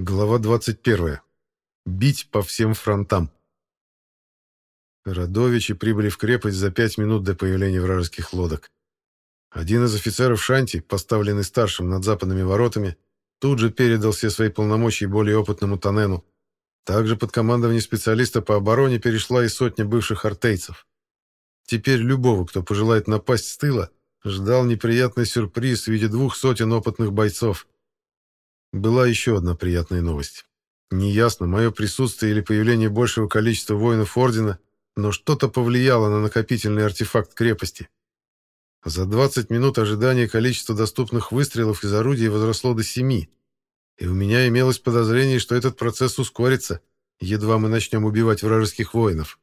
Глава 21. Бить по всем фронтам. Радовичи прибыли в крепость за пять минут до появления вражеских лодок. Один из офицеров Шанти, поставленный старшим над западными воротами, тут же передал все свои полномочия более опытному Танену. Также под командование специалиста по обороне перешла и сотня бывших артейцев. Теперь любого, кто пожелает напасть с тыла, ждал неприятный сюрприз в виде двух сотен опытных бойцов – была еще одна приятная новость. Неясно, мое присутствие или появление большего количества воинов Ордена, но что-то повлияло на накопительный артефакт крепости. За 20 минут ожидания количество доступных выстрелов из орудий возросло до 7, и у меня имелось подозрение, что этот процесс ускорится, едва мы начнем убивать вражеских воинов.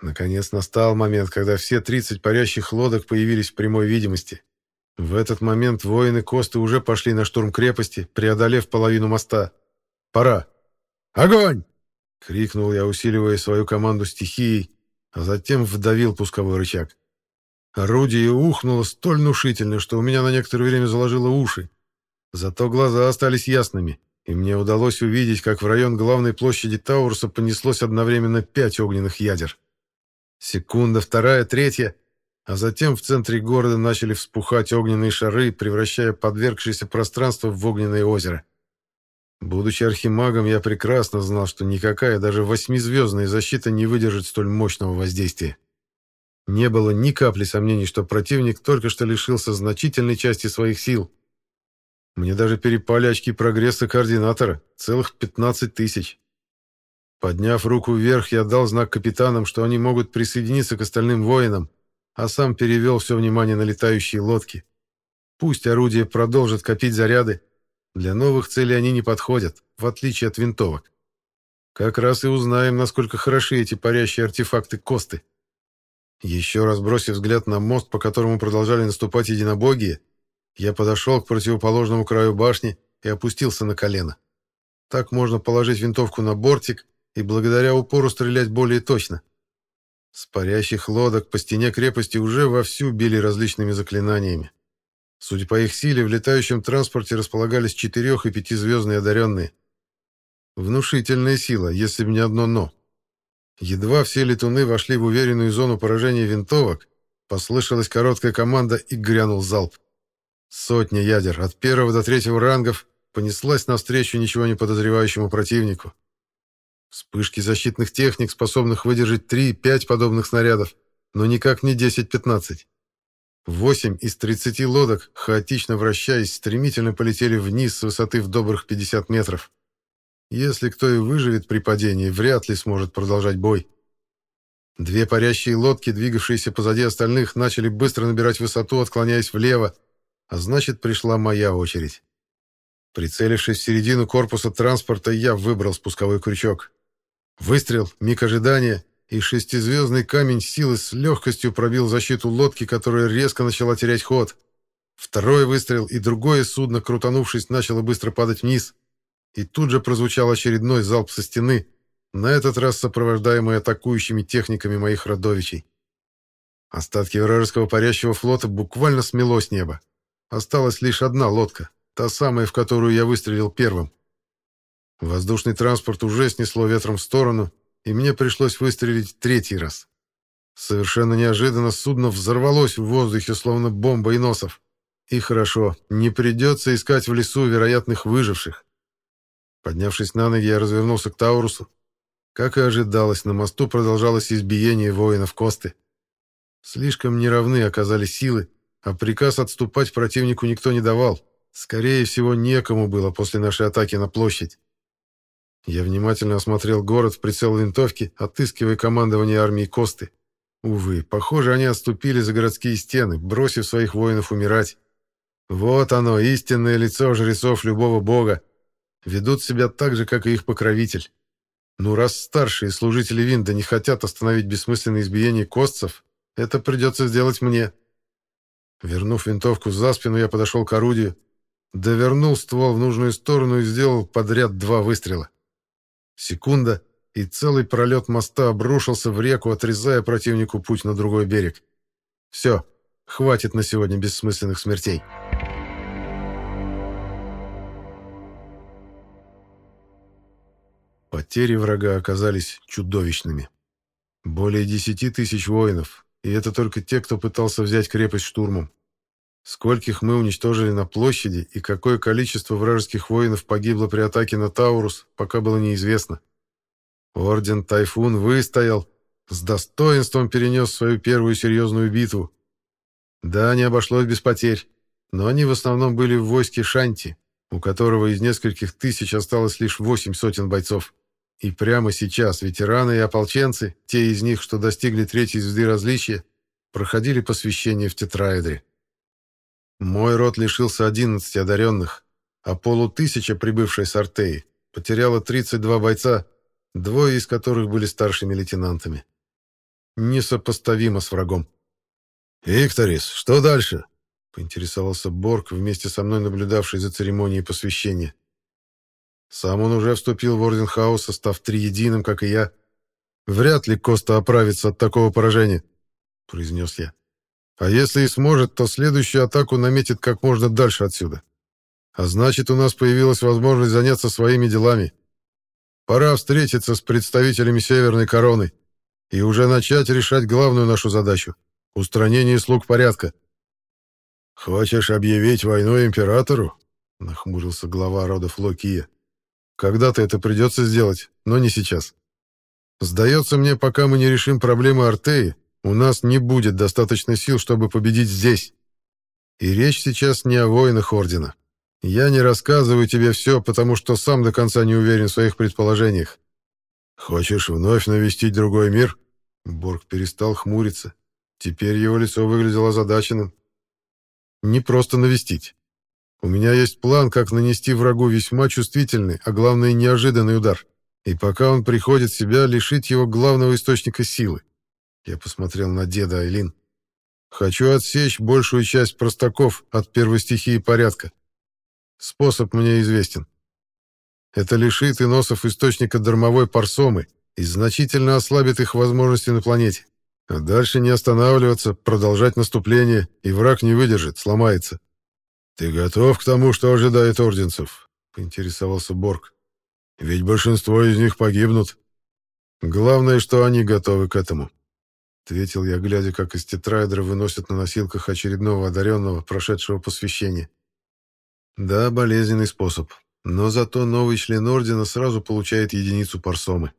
Наконец настал момент, когда все 30 парящих лодок появились в прямой видимости. В этот момент воины Косты уже пошли на штурм крепости, преодолев половину моста. «Пора!» «Огонь!» — крикнул я, усиливая свою команду стихией, а затем вдавил пусковой рычаг. Орудие ухнуло столь внушительно, что у меня на некоторое время заложило уши. Зато глаза остались ясными, и мне удалось увидеть, как в район главной площади Тауруса понеслось одновременно пять огненных ядер. Секунда, вторая, третья — а затем в центре города начали вспухать огненные шары, превращая подвергшееся пространство в огненное озеро. Будучи архимагом, я прекрасно знал, что никакая, даже восьмизвездная защита не выдержит столь мощного воздействия. Не было ни капли сомнений, что противник только что лишился значительной части своих сил. Мне даже перепали очки прогресса координатора, целых 15 тысяч. Подняв руку вверх, я дал знак капитанам, что они могут присоединиться к остальным воинам, а сам перевел все внимание на летающие лодки. Пусть орудия продолжат копить заряды. Для новых целей они не подходят, в отличие от винтовок. Как раз и узнаем, насколько хороши эти парящие артефакты Косты. Еще раз бросив взгляд на мост, по которому продолжали наступать единобогие, я подошел к противоположному краю башни и опустился на колено. Так можно положить винтовку на бортик и благодаря упору стрелять более точно. С парящих лодок по стене крепости уже вовсю били различными заклинаниями. Судя по их силе, в летающем транспорте располагались четырех- и пятизвездные одаренные. Внушительная сила, если бы не одно «но». Едва все летуны вошли в уверенную зону поражения винтовок, послышалась короткая команда и грянул залп. Сотня ядер от первого до третьего рангов понеслась навстречу ничего не подозревающему противнику. Вспышки защитных техник, способных выдержать 3-5 подобных снарядов, но никак не 10-15. Восемь из 30 лодок, хаотично вращаясь, стремительно полетели вниз с высоты в добрых 50 метров. Если кто и выживет при падении, вряд ли сможет продолжать бой. Две парящие лодки, двигавшиеся позади остальных, начали быстро набирать высоту, отклоняясь влево, а значит, пришла моя очередь. Прицелившись в середину корпуса транспорта, я выбрал спусковой крючок. Выстрел, миг ожидания, и шестизвездный камень силы с легкостью пробил защиту лодки, которая резко начала терять ход. Второй выстрел, и другое судно, крутанувшись, начало быстро падать вниз. И тут же прозвучал очередной залп со стены, на этот раз сопровождаемый атакующими техниками моих родовичей. Остатки вражеского парящего флота буквально смело с неба. Осталась лишь одна лодка, та самая, в которую я выстрелил первым. Воздушный транспорт уже снесло ветром в сторону, и мне пришлось выстрелить третий раз. Совершенно неожиданно судно взорвалось в воздухе, словно бомба и носов. И хорошо, не придется искать в лесу вероятных выживших. Поднявшись на ноги, я развернулся к Таурусу. Как и ожидалось, на мосту продолжалось избиение воинов Косты. Слишком неравны оказались силы, а приказ отступать противнику никто не давал. Скорее всего, некому было после нашей атаки на площадь. Я внимательно осмотрел город в прицел винтовки, отыскивая командование армии Косты. Увы, похоже, они отступили за городские стены, бросив своих воинов умирать. Вот оно, истинное лицо жрецов любого бога. Ведут себя так же, как и их покровитель. Ну, раз старшие служители Винда не хотят остановить бессмысленное избиение костцев, это придется сделать мне. Вернув винтовку за спину, я подошел к орудию, довернул ствол в нужную сторону и сделал подряд два выстрела. Секунда, и целый пролет моста обрушился в реку, отрезая противнику путь на другой берег. Все, хватит на сегодня бессмысленных смертей. Потери врага оказались чудовищными. Более десяти тысяч воинов, и это только те, кто пытался взять крепость штурмом. Скольких мы уничтожили на площади и какое количество вражеских воинов погибло при атаке на Таурус, пока было неизвестно. Орден Тайфун выстоял, с достоинством перенес свою первую серьезную битву. Да, не обошлось без потерь, но они в основном были в войске Шанти, у которого из нескольких тысяч осталось лишь восемь сотен бойцов. И прямо сейчас ветераны и ополченцы, те из них, что достигли третьей звезды различия, проходили посвящение в тетраэдре. Мой род лишился 11 одаренных, а полутысяча, прибывшей с Артеи, потеряла 32 бойца, двое из которых были старшими лейтенантами. Несопоставимо с врагом. «Викторис, что дальше?» — поинтересовался Борг, вместе со мной наблюдавший за церемонией посвящения. Сам он уже вступил в Орден Хаоса, став триединым, как и я. Вряд ли Коста оправится от такого поражения, — произнес я. А если и сможет, то следующую атаку наметит как можно дальше отсюда. А значит, у нас появилась возможность заняться своими делами. Пора встретиться с представителями Северной Короны и уже начать решать главную нашу задачу — устранение слуг порядка. «Хочешь объявить войну императору?» — нахмурился глава рода Флокия. Когда-то это придется сделать, но не сейчас. Сдается мне, пока мы не решим проблемы Артеи, у нас не будет достаточно сил, чтобы победить здесь. И речь сейчас не о воинах Ордена. Я не рассказываю тебе все, потому что сам до конца не уверен в своих предположениях. Хочешь вновь навестить другой мир? Борг перестал хмуриться. Теперь его лицо выглядело озадаченным. Не просто навестить. У меня есть план, как нанести врагу весьма чувствительный, а главное неожиданный удар. И пока он приходит в себя, лишить его главного источника силы. Я посмотрел на деда Айлин. Хочу отсечь большую часть простаков от первой стихии порядка. Способ мне известен. Это лишит иносов источника дармовой парсомы и значительно ослабит их возможности на планете. А дальше не останавливаться, продолжать наступление, и враг не выдержит, сломается. «Ты готов к тому, что ожидает орденцев?» — поинтересовался Борг. «Ведь большинство из них погибнут. Главное, что они готовы к этому», — ответил я, глядя, как из тетраэдра выносят на носилках очередного одаренного, прошедшего посвящение. «Да, болезненный способ, но зато новый член ордена сразу получает единицу парсомы».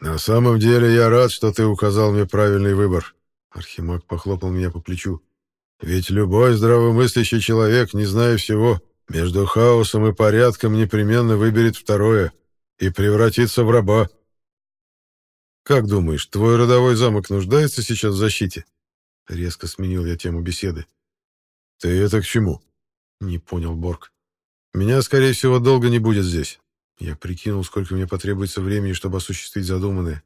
«На самом деле я рад, что ты указал мне правильный выбор», — Архимаг похлопал меня по плечу. Ведь любой здравомыслящий человек, не зная всего, между хаосом и порядком непременно выберет второе и превратится в раба. «Как думаешь, твой родовой замок нуждается сейчас в защите?» Резко сменил я тему беседы. «Ты это к чему?» Не понял Борг. «Меня, скорее всего, долго не будет здесь. Я прикинул, сколько мне потребуется времени, чтобы осуществить задуманное.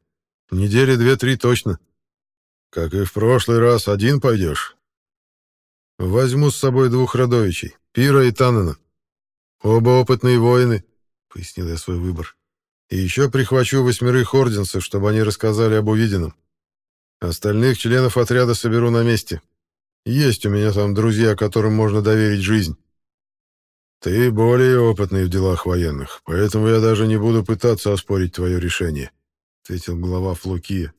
Недели две-три точно. Как и в прошлый раз, один пойдешь. Возьму с собой двух родовичей, Пира и Танана. Оба опытные воины, — пояснил я свой выбор. И еще прихвачу восьмерых орденцев, чтобы они рассказали об увиденном. Остальных членов отряда соберу на месте. Есть у меня там друзья, которым можно доверить жизнь. Ты более опытный в делах военных, поэтому я даже не буду пытаться оспорить твое решение, — ответил глава Флукия.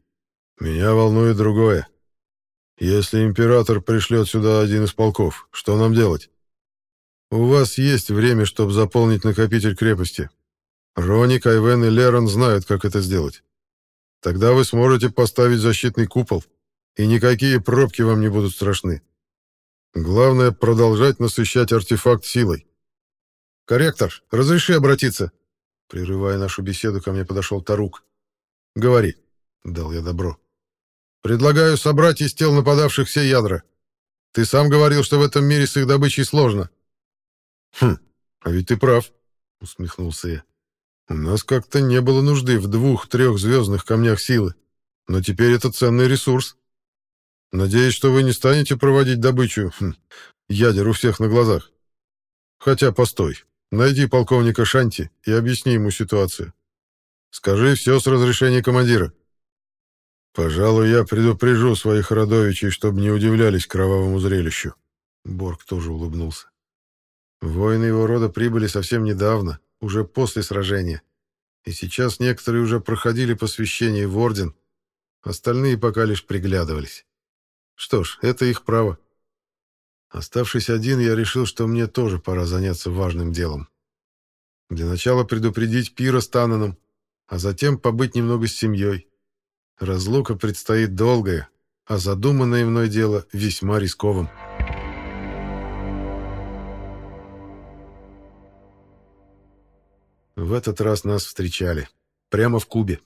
Меня волнует другое. Если император пришлет сюда один из полков, что нам делать? У вас есть время, чтобы заполнить накопитель крепости. Рони, Кайвен и Лерон знают, как это сделать. Тогда вы сможете поставить защитный купол, и никакие пробки вам не будут страшны. Главное — продолжать насыщать артефакт силой. «Корректор, разреши обратиться?» Прерывая нашу беседу, ко мне подошел Тарук. «Говори», — дал я добро. Предлагаю собрать из тел нападавших все ядра. Ты сам говорил, что в этом мире с их добычей сложно. Хм, а ведь ты прав, усмехнулся я. У нас как-то не было нужды в двух-трех звездных камнях силы, но теперь это ценный ресурс. Надеюсь, что вы не станете проводить добычу хм, ядер у всех на глазах. Хотя, постой, найди полковника Шанти и объясни ему ситуацию. Скажи все с разрешения командира. «Пожалуй, я предупрежу своих родовичей, чтобы не удивлялись кровавому зрелищу». Борг тоже улыбнулся. Воины его рода прибыли совсем недавно, уже после сражения. и сейчас некоторые уже проходили посвящение в орден, остальные пока лишь приглядывались. Что ж, это их право. Оставшись один, я решил, что мне тоже пора заняться важным делом. Для начала предупредить Пира с Тананом, а затем побыть немного с семьей. Разлука предстоит долгая, а задуманное мной дело весьма рисковым. В этот раз нас встречали. Прямо в кубе.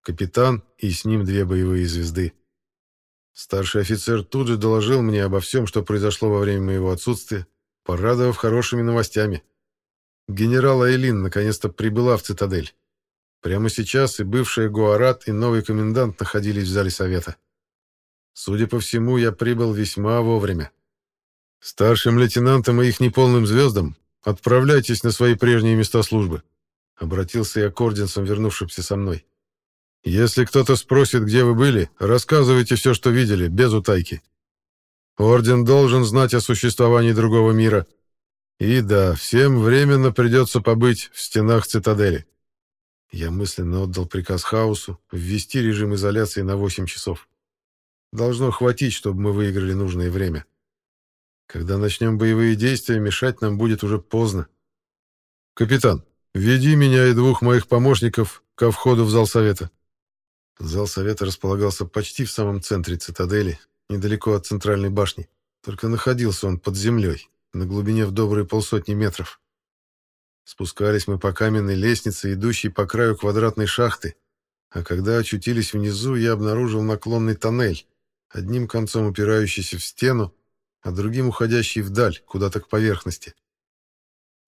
Капитан и с ним две боевые звезды. Старший офицер тут же доложил мне обо всем, что произошло во время моего отсутствия, порадовав хорошими новостями. Генерал Айлин наконец-то прибыла в цитадель. Прямо сейчас и бывшая Гуарат, и новый комендант находились в зале совета. Судя по всему, я прибыл весьма вовремя. Старшим лейтенантам и их неполным звездам отправляйтесь на свои прежние места службы. Обратился я к орденцам, вернувшимся со мной. Если кто-то спросит, где вы были, рассказывайте все, что видели, без утайки. Орден должен знать о существовании другого мира. И да, всем временно придется побыть в стенах цитадели. Я мысленно отдал приказ Хаусу ввести режим изоляции на 8 часов. Должно хватить, чтобы мы выиграли нужное время. Когда начнем боевые действия, мешать нам будет уже поздно. Капитан, веди меня и двух моих помощников ко входу в зал совета. Зал совета располагался почти в самом центре цитадели, недалеко от центральной башни. Только находился он под землей, на глубине в добрые полсотни метров. Спускались мы по каменной лестнице, идущей по краю квадратной шахты, а когда очутились внизу, я обнаружил наклонный тоннель, одним концом упирающийся в стену, а другим уходящий вдаль, куда-то к поверхности.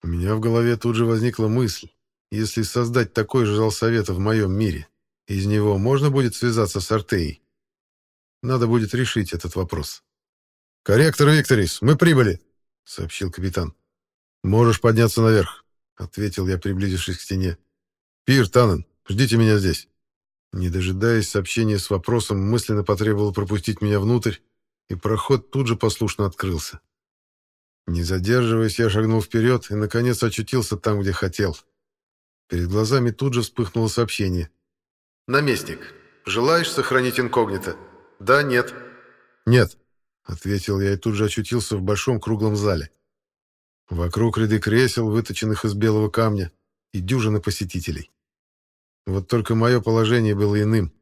У меня в голове тут же возникла мысль, если создать такой же зал совета в моем мире, из него можно будет связаться с Артеей? Надо будет решить этот вопрос. «Корректор Викторис, мы прибыли!» — сообщил капитан. «Можешь подняться наверх», — ответил я, приблизившись к стене. «Пир, Танан, ждите меня здесь». Не дожидаясь сообщения с вопросом, мысленно потребовал пропустить меня внутрь, и проход тут же послушно открылся. Не задерживаясь, я шагнул вперед и, наконец, очутился там, где хотел. Перед глазами тут же вспыхнуло сообщение. «Наместник, желаешь сохранить инкогнито? Да, нет?» «Нет», — ответил я и тут же очутился в большом круглом зале. Вокруг ряды кресел, выточенных из белого камня, и дюжины посетителей. Вот только мое положение было иным.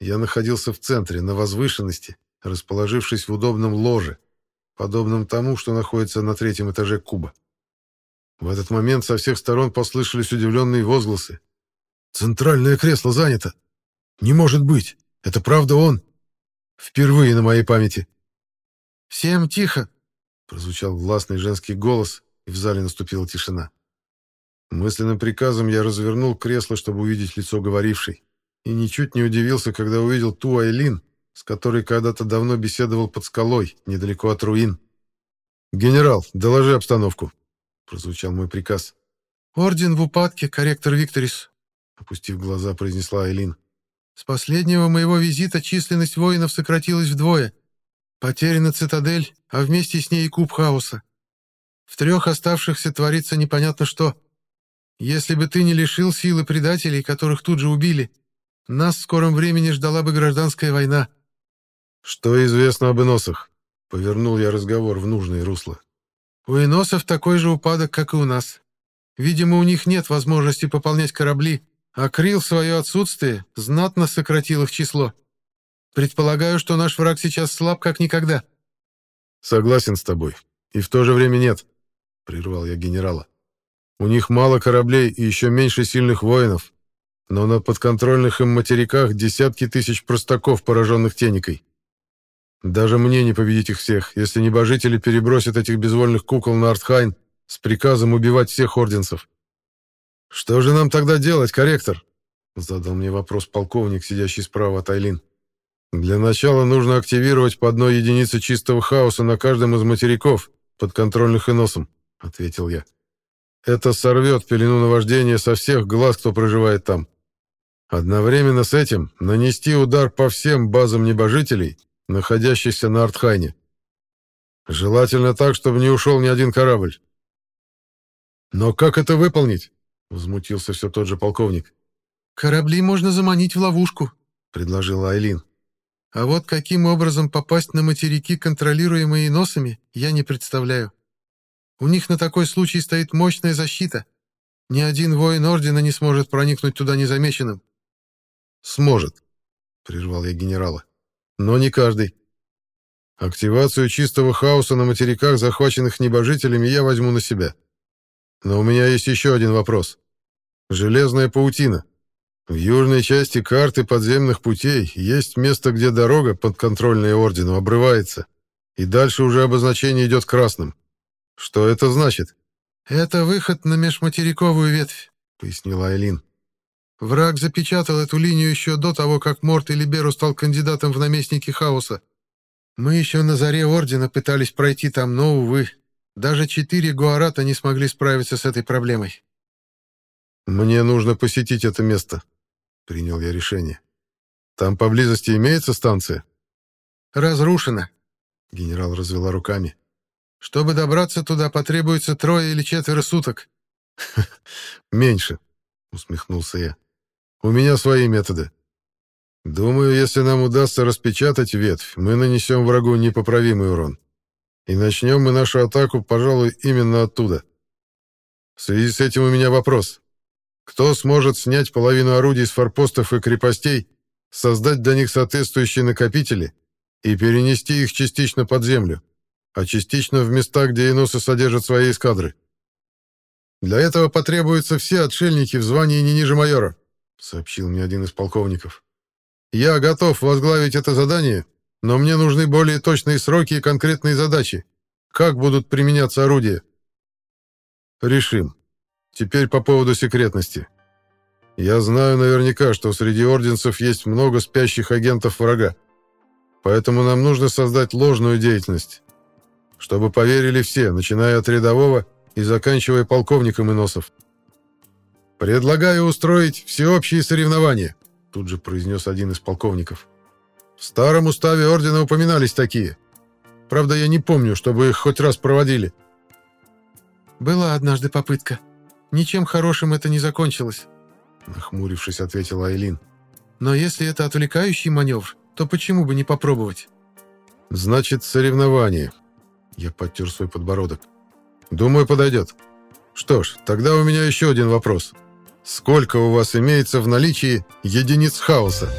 Я находился в центре, на возвышенности, расположившись в удобном ложе, подобном тому, что находится на третьем этаже куба. В этот момент со всех сторон послышались удивленные возгласы. «Центральное кресло занято! Не может быть! Это правда он! Впервые на моей памяти!» «Всем тихо!» — прозвучал властный женский голос, и в зале наступила тишина. Мысленным приказом я развернул кресло, чтобы увидеть лицо говорившей, и ничуть не удивился, когда увидел ту Айлин, с которой когда-то давно беседовал под скалой, недалеко от руин. «Генерал, доложи обстановку», — прозвучал мой приказ. «Орден в упадке, корректор Викторис», — опустив глаза, произнесла Айлин. С последнего моего визита численность воинов сократилась вдвое. Потеряна цитадель, а вместе с ней и куб хаоса. В трех оставшихся творится непонятно что. Если бы ты не лишил силы предателей, которых тут же убили, нас в скором времени ждала бы гражданская война. Что известно об иносах? Повернул я разговор в нужное русло. У иносов такой же упадок, как и у нас. Видимо, у них нет возможности пополнять корабли, а Крил в свое отсутствие знатно сократил их число. Предполагаю, что наш враг сейчас слаб, как никогда». «Согласен с тобой. И в то же время нет», — прервал я генерала. «У них мало кораблей и еще меньше сильных воинов, но на подконтрольных им материках десятки тысяч простаков, пораженных теникой. Даже мне не победить их всех, если небожители перебросят этих безвольных кукол на Артхайн с приказом убивать всех орденцев. «Что же нам тогда делать, корректор?» Задал мне вопрос полковник, сидящий справа от Айлин. «Для начала нужно активировать по одной единице чистого хаоса на каждом из материков, подконтрольных и носом», — ответил я. «Это сорвет пелену наваждения со всех глаз, кто проживает там. Одновременно с этим нанести удар по всем базам небожителей, находящихся на Артхайне. Желательно так, чтобы не ушел ни один корабль. Но как это выполнить? Возмутился все тот же полковник. «Корабли можно заманить в ловушку», — предложила Айлин. «А вот каким образом попасть на материки, контролируемые носами, я не представляю. У них на такой случай стоит мощная защита. Ни один воин Ордена не сможет проникнуть туда незамеченным». «Сможет», — прервал я генерала. «Но не каждый. Активацию чистого хаоса на материках, захваченных небожителями, я возьму на себя. Но у меня есть еще один вопрос. Железная паутина. В южной части карты подземных путей есть место, где дорога, подконтрольная ордену, обрывается, и дальше уже обозначение идет красным. Что это значит? «Это выход на межматериковую ветвь», — пояснила Айлин. «Враг запечатал эту линию еще до того, как Морт или Беру стал кандидатом в наместники хаоса. Мы еще на заре Ордена пытались пройти там, но, увы, даже четыре Гуарата не смогли справиться с этой проблемой. «Мне нужно посетить это место», — принял я решение. «Там поблизости имеется станция?» «Разрушена», — генерал развела руками. «Чтобы добраться туда, потребуется трое или четверо суток». «Меньше», — усмехнулся я. «У меня свои методы. Думаю, если нам удастся распечатать ветвь, мы нанесем врагу непоправимый урон. И начнем мы нашу атаку, пожалуй, именно оттуда. В связи с этим у меня вопрос. Кто сможет снять половину орудий с форпостов и крепостей, создать для них соответствующие накопители и перенести их частично под землю, а частично в места, где иносы содержат свои эскадры? Для этого потребуются все отшельники в звании не ниже майора, сообщил мне один из полковников. Я готов возглавить это задание, но мне нужны более точные сроки и конкретные задачи. Как будут применяться орудия? Решим. Теперь по поводу секретности. Я знаю наверняка, что среди орденцев есть много спящих агентов врага. Поэтому нам нужно создать ложную деятельность. Чтобы поверили все, начиная от рядового и заканчивая полковником Иносов. Предлагаю устроить всеобщие соревнования тут же произнес один из полковников. В старом уставе ордена упоминались такие. Правда, я не помню, чтобы их хоть раз проводили. Была однажды попытка. Ничем хорошим это не закончилось, нахмурившись, ответила Айлин. Но если это отвлекающий маневр, то почему бы не попробовать? Значит, соревнование. Я подтер свой подбородок. Думаю, подойдет. Что ж, тогда у меня еще один вопрос. Сколько у вас имеется в наличии единиц хаоса?